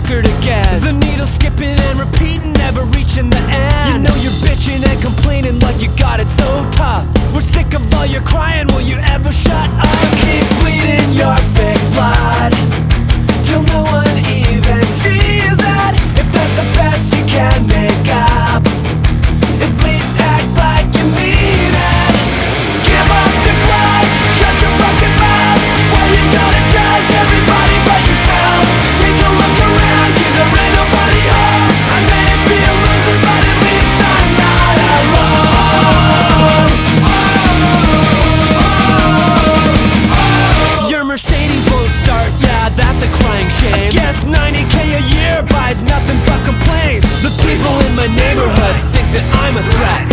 record again. The needle skipping and repeating, never reaching the end. You know you're bitching and complaining like you got it so tough. We're sick of all your crying, will you ever shut up? So keep bleeding your fake blood. A threat.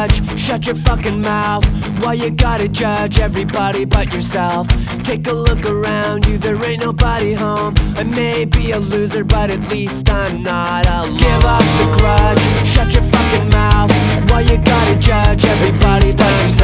Grudge, shut your fucking mouth. Why you gotta judge everybody but yourself? Take a look around you, there ain't nobody home. I may be a loser, but at least I'm not alone. Give up the grudge, shut your fucking mouth. Why you gotta judge everybody but yourself?